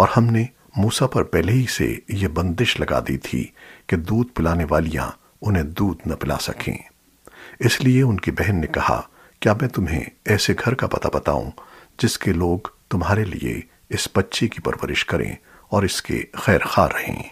और हमने मूसा पर पहले ही से यह बंदिश लगा दी थी कि दूध पिलाने वालियाँ उन्हें दूध न पिला सकें। इसलिए उनकी बहन ने कहा, क्या मैं तुम्हें ऐसे घर का पता बताऊँ जिसके लोग तुम्हारे लिए इस बच्चे की परवरिश करें और इसके खैर खा रहें?